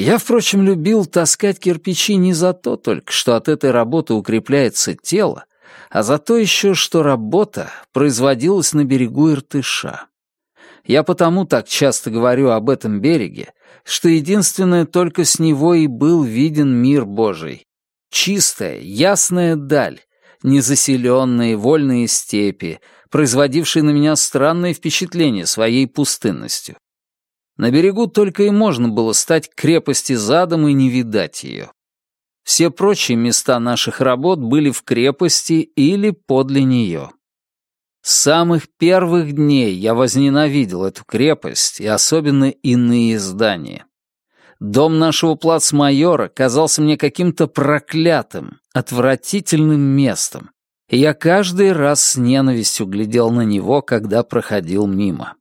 Я, впрочем, любил таскать кирпичи не за то только, что от этой работы укрепляется тело, а за то еще, что работа производилась на берегу Иртыша. Я потому так часто говорю об этом береге, что единственное только с него и был виден мир Божий. Чистая, ясная даль, незаселенные вольные степи, производившие на меня странное впечатление своей пустынностью. На берегу только и можно было стать крепости задом и не видать ее. Все прочие места наших работ были в крепости или подле нее. С самых первых дней я возненавидел эту крепость и особенно иные здания. Дом нашего плацмайора казался мне каким-то проклятым, отвратительным местом, и я каждый раз с ненавистью глядел на него, когда проходил мимо.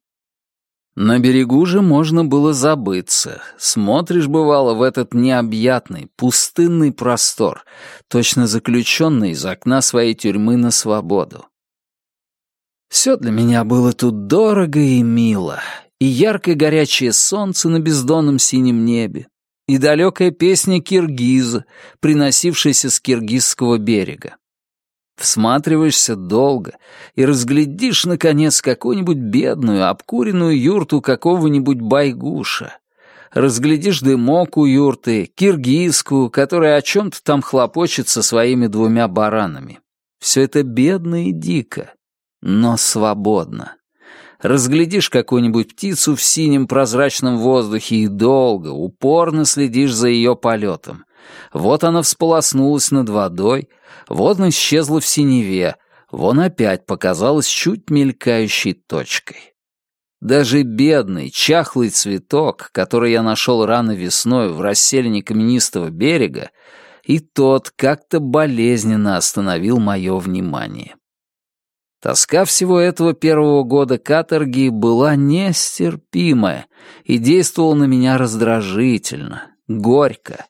На берегу же можно было забыться. Смотришь, бывало, в этот необъятный, пустынный простор, точно заключенный из окна своей тюрьмы на свободу. Все для меня было тут дорого и мило, и яркое горячее солнце на бездонном синем небе, и далекая песня киргиза, приносившаяся с киргизского берега. Всматриваешься долго и разглядишь, наконец, какую-нибудь бедную, обкуренную юрту какого-нибудь байгуша. Разглядишь дымок у юрты, киргизскую, которая о чем-то там хлопочет со своими двумя баранами. Все это бедно и дико, но свободно. Разглядишь какую-нибудь птицу в синем прозрачном воздухе и долго, упорно следишь за ее полетом. Вот она всполоснулась над водой, вот она исчезла в синеве, вон опять показалась чуть мелькающей точкой. Даже бедный, чахлый цветок, который я нашел рано весной в расселине каменистого берега, и тот как-то болезненно остановил мое внимание. Тоска всего этого первого года каторги была нестерпимая и действовала на меня раздражительно, горько,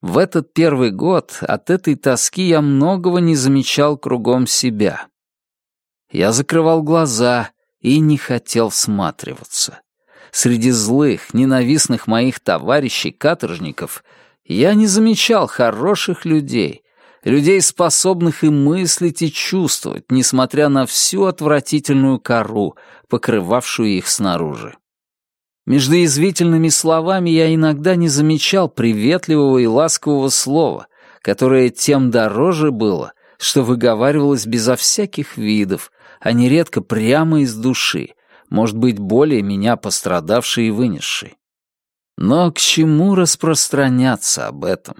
в этот первый год от этой тоски я многого не замечал кругом себя. Я закрывал глаза и не хотел всматриваться. Среди злых, ненавистных моих товарищей-каторжников я не замечал хороших людей, людей, способных и мыслить, и чувствовать, несмотря на всю отвратительную кору, покрывавшую их снаружи. Между язвительными словами я иногда не замечал приветливого и ласкового слова, которое тем дороже было, что выговаривалось безо всяких видов, а нередко прямо из души, может быть, более меня пострадавший и вынесший. Но к чему распространяться об этом?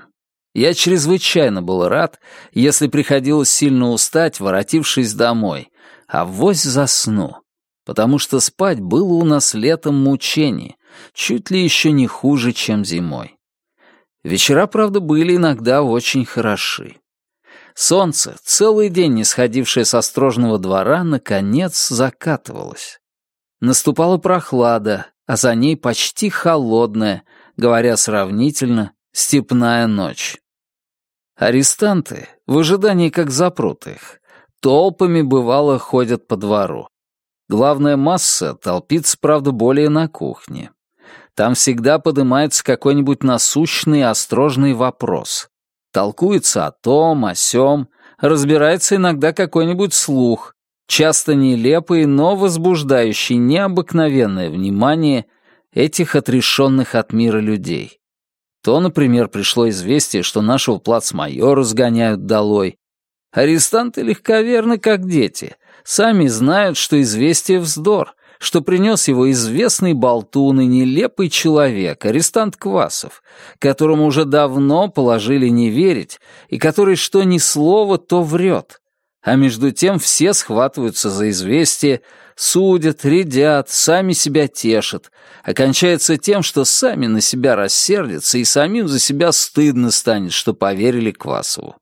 Я чрезвычайно был рад, если приходилось сильно устать, воротившись домой, а вось засну потому что спать было у нас летом мучение, чуть ли еще не хуже, чем зимой. Вечера, правда, были иногда очень хороши. Солнце, целый день не сходившее со строжного двора, наконец закатывалось. Наступала прохлада, а за ней почти холодная, говоря сравнительно, степная ночь. Арестанты, в ожидании как запрут их, толпами бывало ходят по двору. Главная масса толпится, правда, более на кухне. Там всегда поднимается какой-нибудь насущный острожный вопрос. Толкуется о том, о сём, разбирается иногда какой-нибудь слух, часто нелепый, но возбуждающий необыкновенное внимание этих отрешенных от мира людей. То, например, пришло известие, что нашего плацмайора сгоняют долой. Арестанты легковерны, как дети — сами знают, что известие вздор, что принес его известный болтун и нелепый человек, арестант Квасов, которому уже давно положили не верить, и который что ни слово, то врет. А между тем все схватываются за известие, судят, рядят, сами себя тешат. Окончается тем, что сами на себя рассердятся и самим за себя стыдно станет, что поверили Квасову.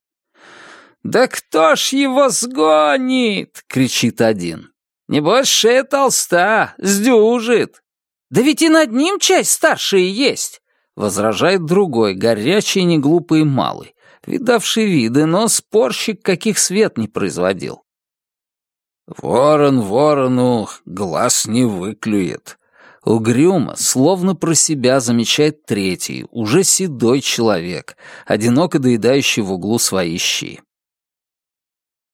«Да кто ж его сгонит?» — кричит один. «Небось, шея толста, сдюжит». «Да ведь и над ним часть старшие есть!» — возражает другой, горячий неглупый малый, видавший виды, но спорщик каких свет не производил. «Ворон ворону глаз не выклюет», Угрюмо, словно про себя замечает третий, уже седой человек, одиноко доедающий в углу свои щи.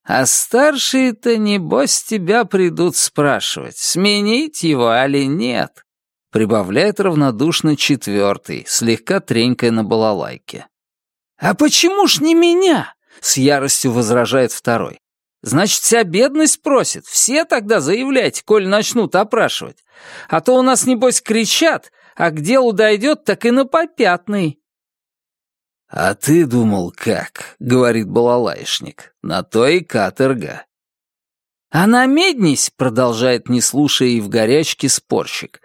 «А старшие-то, небось, тебя придут спрашивать, сменить его али нет», прибавляет равнодушно четвертый, слегка тренькая на балалайке. «А почему ж не меня?» — с яростью возражает второй. «Значит, вся бедность просит. Все тогда заявляйте, коль начнут опрашивать. А то у нас, небось, кричат, а к делу дойдет, так и на попятный». «А ты думал, как?» — говорит балалайшник. «На то и каторга». «А на меднись», — продолжает, не слушая и в горячке, спорщик,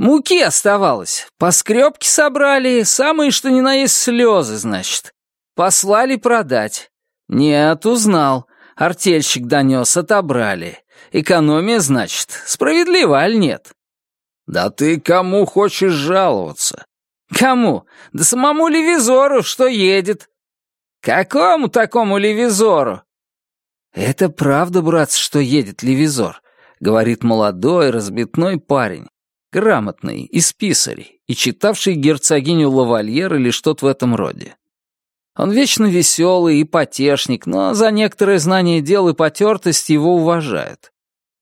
Муки оставалось. Поскребки собрали, самые что ни на есть слезы, значит. Послали продать. Нет, узнал. Артельщик донес, отобрали. Экономия, значит. Справедливо, аль нет? Да ты кому хочешь жаловаться? Кому? Да самому Левизору, что едет. Какому такому Левизору? Это правда, брат, что едет Левизор, говорит молодой разбитной парень грамотный, из писарей, и читавший герцогиню Лавальер или что-то в этом роде. Он вечно веселый и потешник, но за некоторые знания дел и потертость его уважают.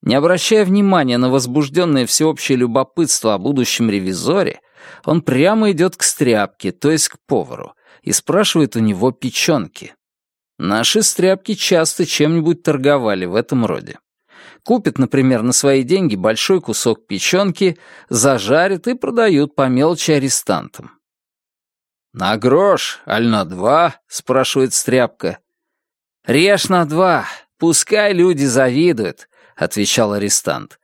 Не обращая внимания на возбужденное всеобщее любопытство о будущем ревизоре, он прямо идет к стряпке, то есть к повару, и спрашивает у него печенки. Наши стряпки часто чем-нибудь торговали в этом роде. Купят, например, на свои деньги большой кусок печенки, зажарят и продают по мелочи арестантам. «На грош, аль на два?» — спрашивает Стряпка. «Режь на два, пускай люди завидуют», — отвечал арестант.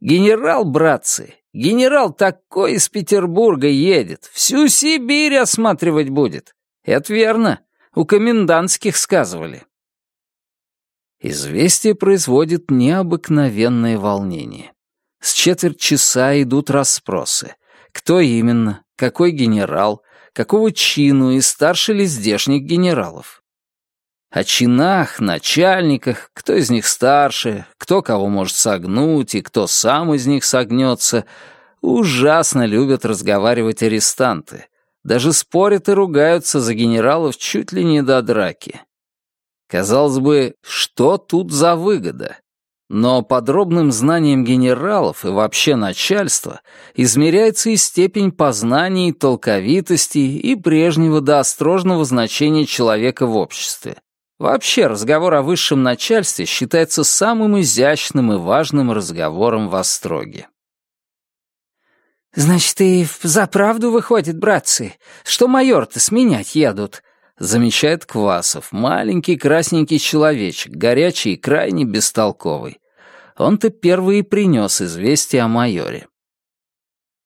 «Генерал, братцы, генерал такой из Петербурга едет, всю Сибирь осматривать будет. Это верно, у комендантских сказывали». Известие производит необыкновенное волнение. С четверть часа идут расспросы. Кто именно, какой генерал, какого чину и старше ли здешних генералов. О чинах, начальниках, кто из них старше, кто кого может согнуть и кто сам из них согнется, ужасно любят разговаривать арестанты. Даже спорят и ругаются за генералов чуть ли не до драки. Казалось бы, что тут за выгода? Но подробным знанием генералов и вообще начальства измеряется и степень познаний, толковитости и прежнего до острожного значения человека в обществе. Вообще разговор о высшем начальстве считается самым изящным и важным разговором в Остроге. «Значит, и за правду выходит, братцы, что майор-то сменять едут?» замечает Квасов, маленький красненький человечек, горячий и крайне бестолковый. Он-то первый и принес известие о майоре.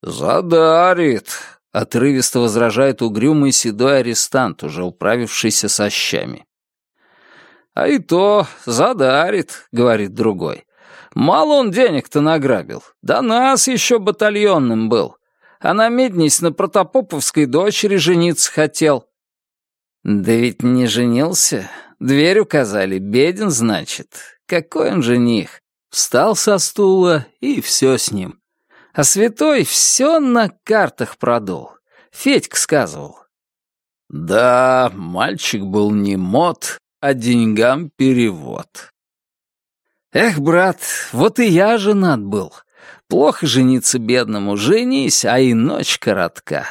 «Задарит», — отрывисто возражает угрюмый седой арестант, уже управившийся со щами. «А и то задарит», — говорит другой. «Мало он денег-то награбил. Да нас еще батальонным был. А на меднись на протопоповской дочери жениться хотел. «Да ведь не женился. Дверь указали. Беден, значит. Какой он жених? Встал со стула, и все с ним. А святой все на картах продул. Федька сказывал». «Да, мальчик был не мод, а деньгам перевод». «Эх, брат, вот и я женат был. Плохо жениться бедному, женись, а и ночь коротка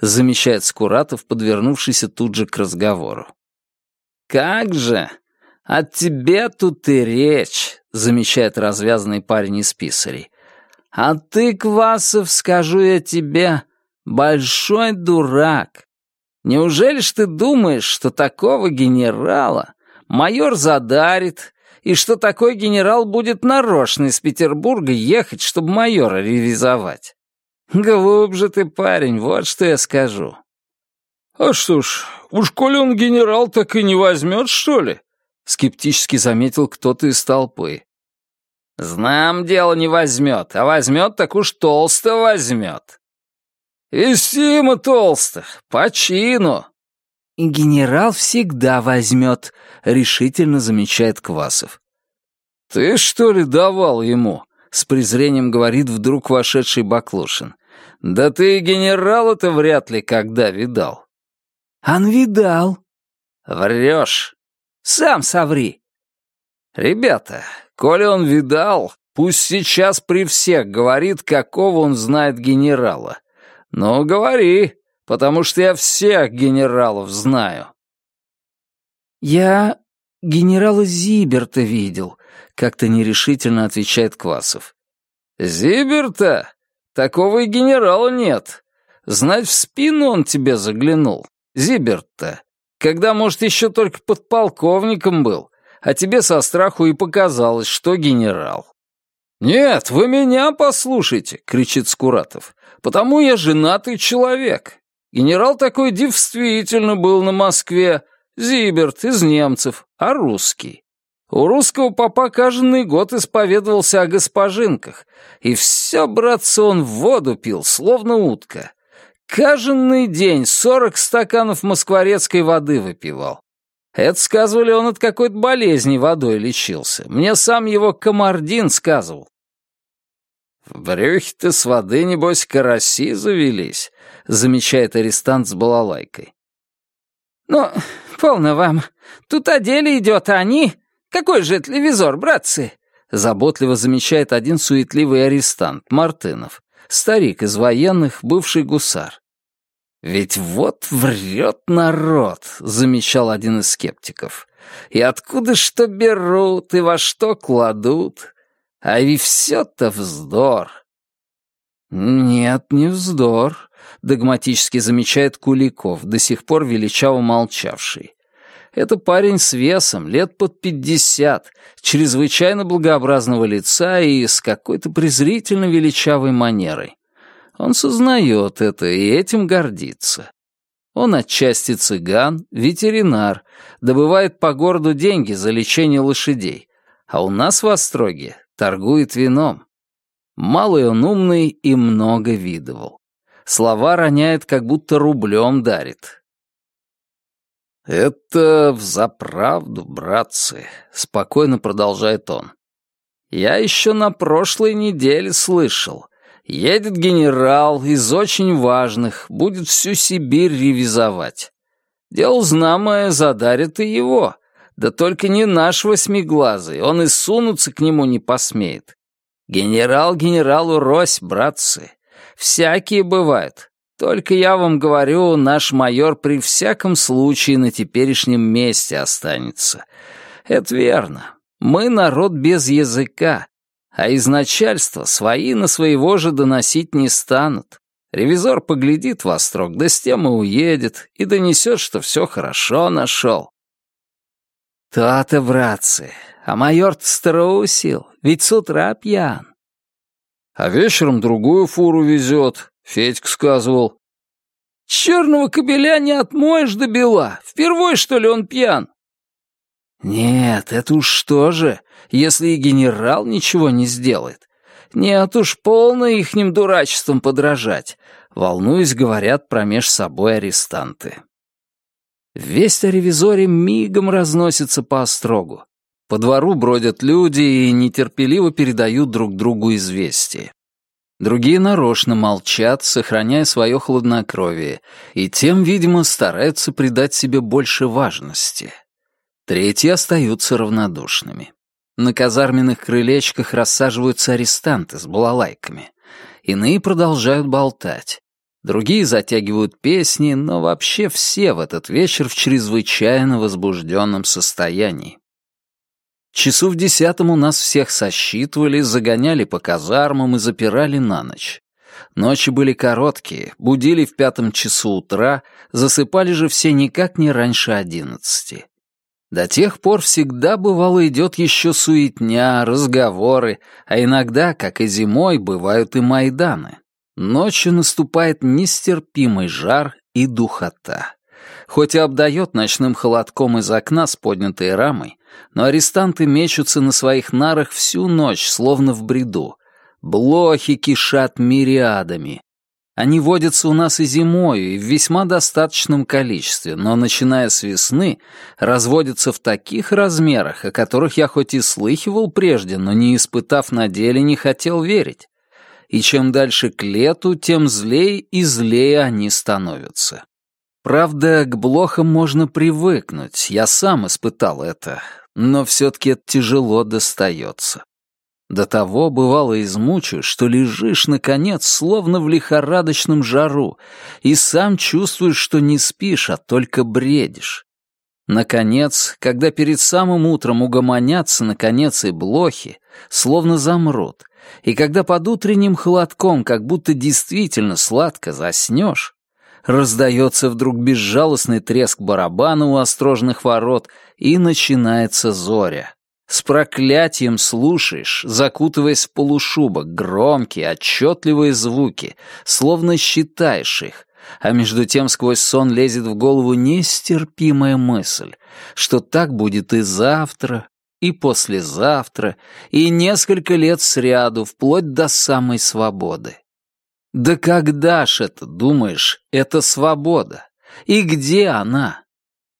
замечает Скуратов, подвернувшийся тут же к разговору. «Как же! О тебе тут и речь!» — замечает развязанный парень из писарей. «А ты, Квасов, скажу я тебе, большой дурак. Неужели ж ты думаешь, что такого генерала майор задарит, и что такой генерал будет нарочно из Петербурга ехать, чтобы майора ревизовать? «Глубже ты, парень, вот что я скажу». «А что ж, уж коли он генерал, так и не возьмет, что ли?» Скептически заметил кто-то из толпы. «Знам, дело не возьмет, а возьмет, так уж толсто возьмет». «Вестимо толсто, по чину». «Генерал всегда возьмет», — решительно замечает Квасов. «Ты, что ли, давал ему?» с презрением говорит вдруг вошедший Баклушин. «Да ты генерала-то вряд ли когда видал». «Ан видал». «Врешь. Сам соври». «Ребята, коли он видал, пусть сейчас при всех говорит, какого он знает генерала. Ну, говори, потому что я всех генералов знаю». «Я генерала Зиберта видел», — как-то нерешительно отвечает Квасов. «Зиберта? Такого и генерала нет. Знать в спину он тебе заглянул. Зиберт-то. Когда, может, еще только подполковником был, а тебе со страху и показалось, что генерал». «Нет, вы меня послушайте!» — кричит Скуратов. «Потому я женатый человек. Генерал такой действительно был на Москве. Зиберт из немцев, а русский. У русского папа каждый год исповедовался о госпожинках, и все, братцы, он в воду пил, словно утка. Каждый день сорок стаканов москворецкой воды выпивал. Это, сказывали, он от какой-то болезни водой лечился. Мне сам его комардин сказывал. «В брюхе-то с воды, небось, караси завелись», — замечает арестант с балалайкой. «Ну, полно вам. Тут о деле идет, а они какой же телевизор, братцы?» Заботливо замечает один суетливый арестант, Мартынов, старик из военных, бывший гусар. «Ведь вот врет народ», — замечал один из скептиков. «И откуда что берут, и во что кладут? А и все-то вздор». «Нет, не вздор», — догматически замечает Куликов, до сих пор величаво молчавший. Это парень с весом, лет под пятьдесят, чрезвычайно благообразного лица и с какой-то презрительно величавой манерой. Он сознает это и этим гордится. Он отчасти цыган, ветеринар, добывает по городу деньги за лечение лошадей, а у нас в Остроге торгует вином. Малый он умный и много видывал. Слова роняет, как будто рублем дарит. «Это взаправду, братцы», — спокойно продолжает он. «Я еще на прошлой неделе слышал. Едет генерал из очень важных, будет всю Сибирь ревизовать. Дело знамое задарит и его. Да только не наш восьмиглазый, он и сунуться к нему не посмеет. Генерал генералу рось, братцы. Всякие бывают. Только я вам говорю, наш майор при всяком случае на теперешнем месте останется. Это верно. Мы народ без языка, а из начальства свои на своего же доносить не станут. Ревизор поглядит во строк, да с тем и уедет, и донесет, что все хорошо нашел. То-то, братцы, а майор-то струсил, ведь с утра пьян. А вечером другую фуру везет, Федька сказывал. «Черного кобеля не отмоешь до бела. Впервой, что ли, он пьян?» «Нет, это уж что же, если и генерал ничего не сделает. Нет уж, полно ихним дурачеством подражать», — волнуясь, говорят промеж собой арестанты. Весть о ревизоре мигом разносится по острогу. По двору бродят люди и нетерпеливо передают друг другу известия. Другие нарочно молчат, сохраняя свое хладнокровие, и тем, видимо, стараются придать себе больше важности. Третьи остаются равнодушными. На казарменных крылечках рассаживаются арестанты с балалайками. Иные продолжают болтать. Другие затягивают песни, но вообще все в этот вечер в чрезвычайно возбужденном состоянии. Часу в десятом у нас всех сосчитывали, загоняли по казармам и запирали на ночь. Ночи были короткие, будили в пятом часу утра, засыпали же все никак не раньше одиннадцати. До тех пор всегда бывало идет еще суетня, разговоры, а иногда, как и зимой, бывают и майданы. Ночью наступает нестерпимый жар и духота. Хоть и обдает ночным холодком из окна с поднятой рамой, но арестанты мечутся на своих нарах всю ночь, словно в бреду. Блохи кишат мириадами. Они водятся у нас и зимою, и в весьма достаточном количестве, но, начиная с весны, разводятся в таких размерах, о которых я хоть и слыхивал прежде, но не испытав на деле, не хотел верить. И чем дальше к лету, тем злее и злее они становятся. Правда, к блохам можно привыкнуть, я сам испытал это, но все-таки это тяжело достается. До того бывало измучу, что лежишь, наконец, словно в лихорадочном жару, и сам чувствуешь, что не спишь, а только бредишь. Наконец, когда перед самым утром угомонятся, наконец, и блохи, словно замрут, и когда под утренним холодком как будто действительно сладко заснешь, раздается вдруг безжалостный треск барабана у острожных ворот, и начинается зоря. С проклятием слушаешь, закутываясь в полушубок, громкие, отчетливые звуки, словно считаешь их, а между тем сквозь сон лезет в голову нестерпимая мысль, что так будет и завтра, и послезавтра, и несколько лет сряду, вплоть до самой свободы. Да когда ж это, думаешь, это свобода? И где она?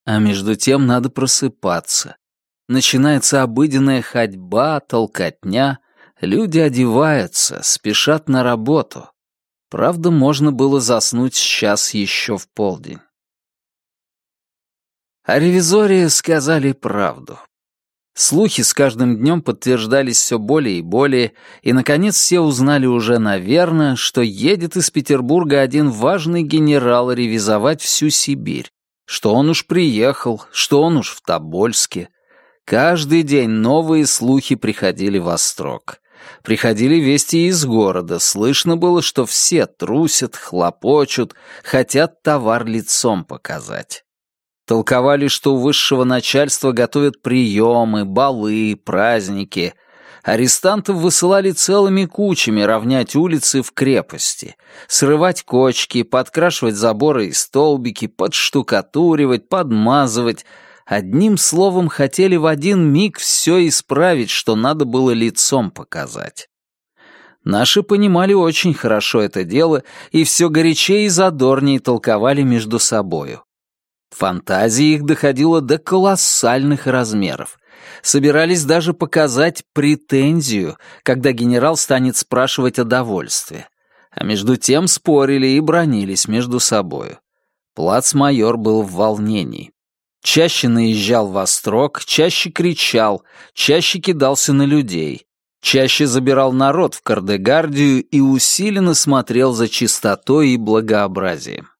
А между тем надо просыпаться, Начинается обыденная ходьба, толкотня, люди одеваются, спешат на работу. Правда, можно было заснуть сейчас еще в полдень. А ревизории сказали правду. Слухи с каждым днем подтверждались все более и более, и, наконец, все узнали уже, наверное, что едет из Петербурга один важный генерал ревизовать всю Сибирь, что он уж приехал, что он уж в Тобольске, Каждый день новые слухи приходили в Острог. Приходили вести из города, слышно было, что все трусят, хлопочут, хотят товар лицом показать. Толковали, что у высшего начальства готовят приемы, балы, праздники. Арестантов высылали целыми кучами равнять улицы в крепости, срывать кочки, подкрашивать заборы и столбики, подштукатуривать, подмазывать, Одним словом, хотели в один миг все исправить, что надо было лицом показать. Наши понимали очень хорошо это дело и все горячее и задорнее толковали между собою. Фантазия их доходила до колоссальных размеров. Собирались даже показать претензию, когда генерал станет спрашивать о довольстве. А между тем спорили и бронились между собою. Плацмайор был в волнении. Чаще наезжал в острог, чаще кричал, чаще кидался на людей, чаще забирал народ в Кардегардию и усиленно смотрел за чистотой и благообразием.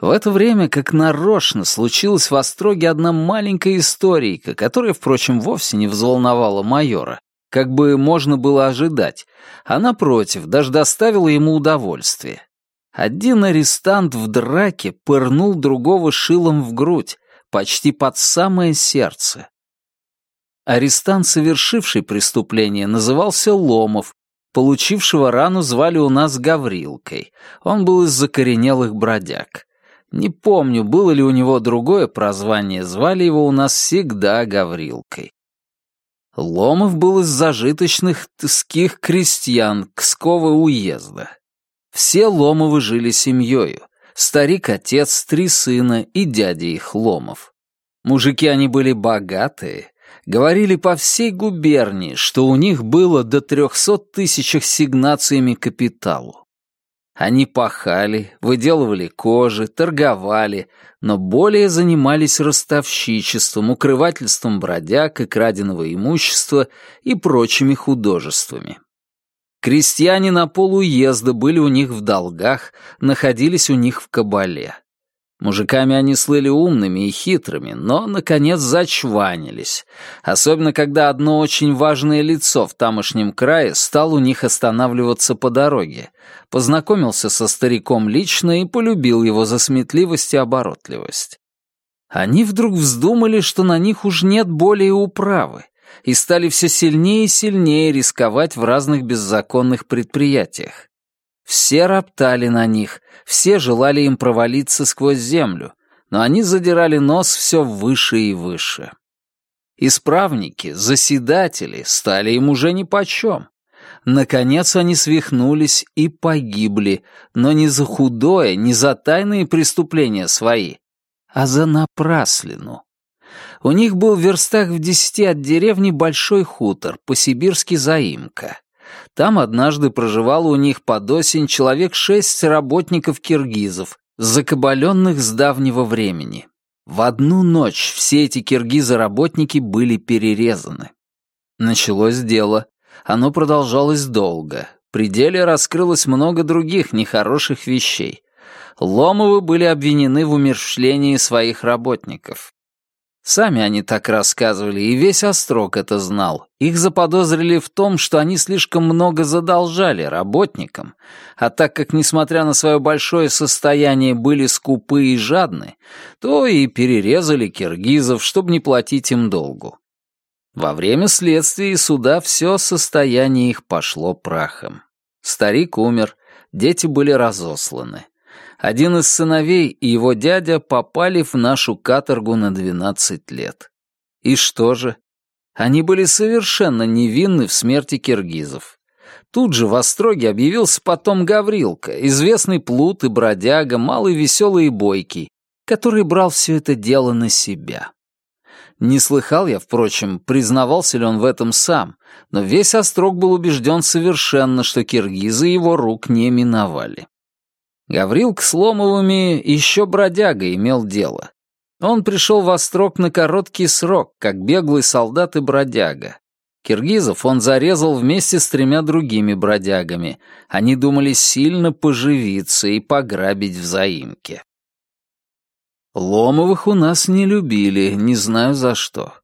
В это время, как нарочно, случилась в Остроге одна маленькая историйка, которая, впрочем, вовсе не взволновала майора, как бы можно было ожидать, а, напротив, даже доставила ему удовольствие. Один арестант в драке пырнул другого шилом в грудь, почти под самое сердце. Арестант, совершивший преступление, назывался Ломов, получившего рану звали у нас Гаврилкой. Он был из закоренелых бродяг. Не помню, было ли у него другое прозвание, звали его у нас всегда Гаврилкой. Ломов был из зажиточных тских крестьян Кского уезда. Все Ломовы жили семьёю старик-отец, три сына и дядя их Ломов. Мужики они были богатые, говорили по всей губернии, что у них было до трехсот тысяч сигнациями капиталу. Они пахали, выделывали кожи, торговали, но более занимались ростовщичеством, укрывательством бродяг и краденого имущества и прочими художествами. Крестьяне на полуезда были у них в долгах, находились у них в кабале. Мужиками они слыли умными и хитрыми, но, наконец, зачванились. Особенно, когда одно очень важное лицо в тамошнем крае стал у них останавливаться по дороге, познакомился со стариком лично и полюбил его за сметливость и оборотливость. Они вдруг вздумали, что на них уж нет более управы, и стали все сильнее и сильнее рисковать в разных беззаконных предприятиях. Все роптали на них, все желали им провалиться сквозь землю, но они задирали нос все выше и выше. Исправники, заседатели стали им уже нипочем. Наконец они свихнулись и погибли, но не за худое, не за тайные преступления свои, а за напраслину. У них был в верстах в десяти от деревни большой хутор, по-сибирски заимка. Там однажды проживало у них под осень человек шесть работников-киргизов, закабаленных с давнего времени. В одну ночь все эти киргизы-работники были перерезаны. Началось дело. Оно продолжалось долго. При деле раскрылось много других нехороших вещей. Ломовы были обвинены в умерщвлении своих работников. Сами они так рассказывали, и весь Острог это знал. Их заподозрили в том, что они слишком много задолжали работникам, а так как, несмотря на свое большое состояние, были скупы и жадны, то и перерезали киргизов, чтобы не платить им долгу. Во время следствия и суда все состояние их пошло прахом. Старик умер, дети были разосланы один из сыновей и его дядя попали в нашу каторгу на 12 лет. И что же? Они были совершенно невинны в смерти киргизов. Тут же в Остроге объявился потом Гаврилка, известный плут и бродяга, малый веселый и бойкий, который брал все это дело на себя. Не слыхал я, впрочем, признавался ли он в этом сам, но весь Острог был убежден совершенно, что киргизы его рук не миновали. Гаврилк с Ломовыми еще бродяга имел дело. Он пришел в Острог на короткий срок, как беглый солдат и бродяга. Киргизов он зарезал вместе с тремя другими бродягами. Они думали сильно поживиться и пограбить в заимке. Ломовых у нас не любили, не знаю за что.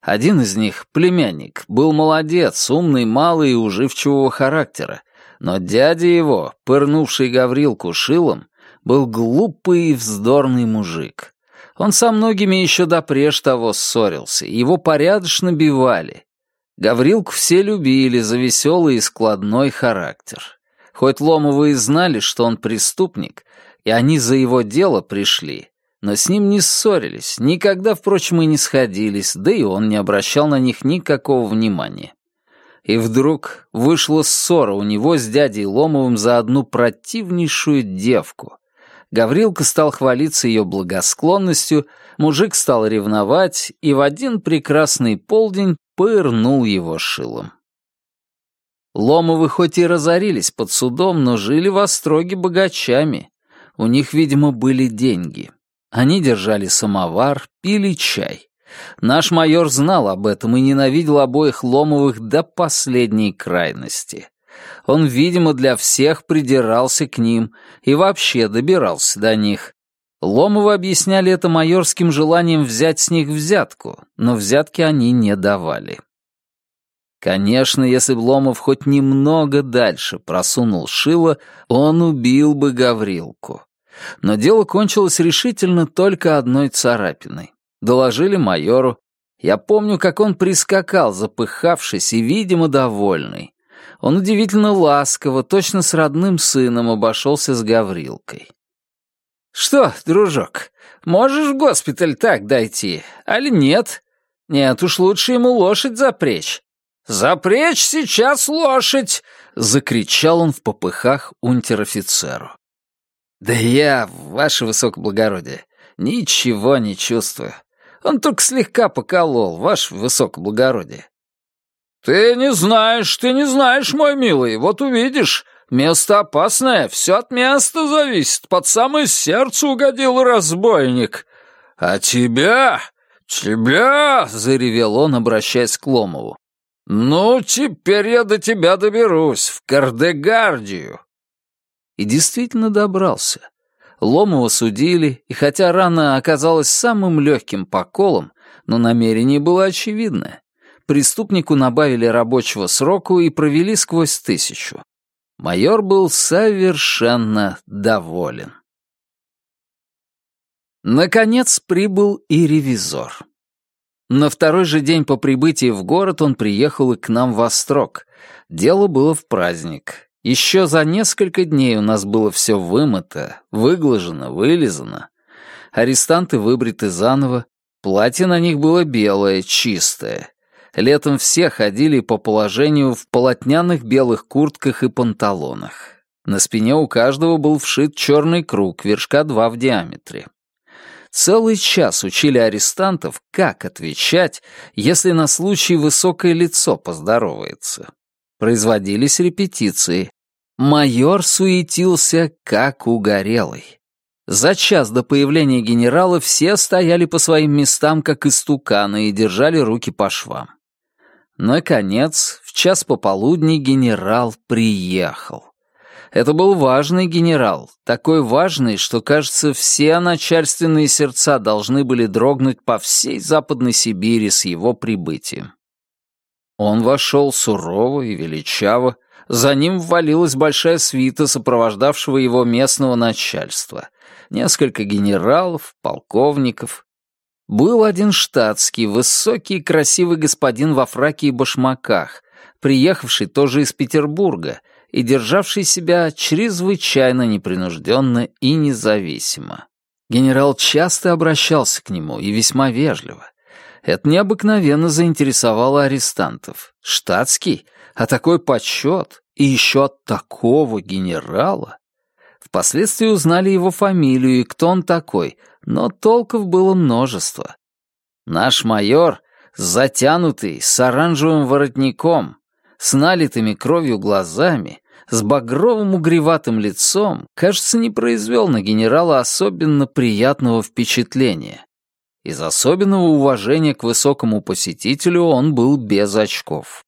Один из них, племянник, был молодец, умный, малый и уживчивого характера, но дядя его, пырнувший Гаврилку шилом, был глупый и вздорный мужик. Он со многими еще допреж того ссорился, его порядочно бивали. Гаврилку все любили за веселый и складной характер. Хоть Ломовы и знали, что он преступник, и они за его дело пришли, но с ним не ссорились, никогда, впрочем, и не сходились, да и он не обращал на них никакого внимания и вдруг вышла ссора у него с дядей Ломовым за одну противнейшую девку. Гаврилка стал хвалиться ее благосклонностью, мужик стал ревновать и в один прекрасный полдень пырнул его шилом. Ломовы хоть и разорились под судом, но жили в Остроге богачами. У них, видимо, были деньги. Они держали самовар, пили чай. Наш майор знал об этом и ненавидел обоих Ломовых до последней крайности. Он, видимо, для всех придирался к ним и вообще добирался до них. Ломовы объясняли это майорским желанием взять с них взятку, но взятки они не давали. Конечно, если бы Ломов хоть немного дальше просунул шило, он убил бы Гаврилку. Но дело кончилось решительно только одной царапиной. Доложили майору. Я помню, как он прискакал, запыхавшись и, видимо, довольный. Он удивительно ласково, точно с родным сыном обошелся с Гаврилкой. «Что, дружок, можешь в госпиталь так дойти, али нет? Нет уж, лучше ему лошадь запречь». «Запречь сейчас лошадь!» — закричал он в попыхах унтер-офицеру. «Да я, ваше высокоблагородие, ничего не чувствую. Он только слегка поколол, ваше высокоблагородие». «Ты не знаешь, ты не знаешь, мой милый, вот увидишь. Место опасное, все от места зависит, под самое сердце угодил разбойник. А тебя, тебя!» — заревел он, обращаясь к Ломову. «Ну, теперь я до тебя доберусь, в Кардегардию». И действительно добрался. Ломова судили, и хотя рана оказалась самым легким поколом, но намерение было очевидное. Преступнику набавили рабочего сроку и провели сквозь тысячу. Майор был совершенно доволен. Наконец прибыл и ревизор. На второй же день по прибытии в город он приехал и к нам в Острог. Дело было в праздник. Еще за несколько дней у нас было все вымыто, выглажено, вылизано. Арестанты выбриты заново, платье на них было белое, чистое. Летом все ходили по положению в полотняных белых куртках и панталонах. На спине у каждого был вшит черный круг, вершка два в диаметре. Целый час учили арестантов, как отвечать, если на случай высокое лицо поздоровается. Производились репетиции. Майор суетился, как угорелый. За час до появления генерала все стояли по своим местам, как истуканы, и держали руки по швам. Наконец, в час пополудни генерал приехал. Это был важный генерал, такой важный, что, кажется, все начальственные сердца должны были дрогнуть по всей Западной Сибири с его прибытием. Он вошел сурово и величаво, за ним ввалилась большая свита сопровождавшего его местного начальства, несколько генералов, полковников. Был один штатский, высокий и красивый господин во фраке и башмаках, приехавший тоже из Петербурга и державший себя чрезвычайно непринужденно и независимо. Генерал часто обращался к нему и весьма вежливо. Это необыкновенно заинтересовало арестантов. Штатский? А такой почет? И еще от такого генерала? Впоследствии узнали его фамилию и кто он такой, но толков было множество. Наш майор, затянутый, с оранжевым воротником, с налитыми кровью глазами, с багровым угреватым лицом, кажется, не произвел на генерала особенно приятного впечатления. Из особенного уважения к высокому посетителю он был без очков.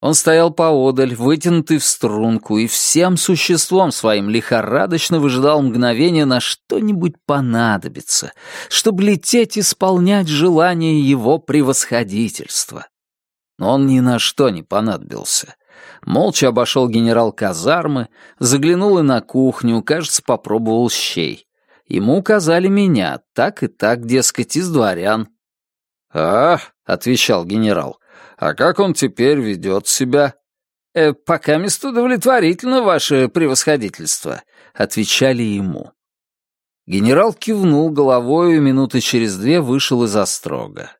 Он стоял поодаль, вытянутый в струнку, и всем существом своим лихорадочно выжидал мгновение на что-нибудь понадобится, чтобы лететь исполнять желание его превосходительства. Но он ни на что не понадобился. Молча обошел генерал казармы, заглянул и на кухню, кажется, попробовал щей. Ему указали меня, так и так, дескать, из дворян. «А», — отвечал генерал, а как он теперь ведет себя?» э, «Пока мест удовлетворительно, ваше превосходительство», — отвечали ему. Генерал кивнул головой и минуты через две вышел из острога.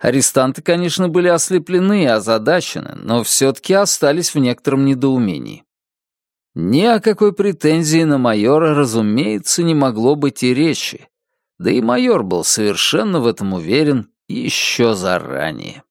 Арестанты, конечно, были ослеплены и озадачены, но все-таки остались в некотором недоумении. Ни о какой претензии на майора, разумеется, не могло быть и речи. Да и майор был совершенно в этом уверен еще заранее.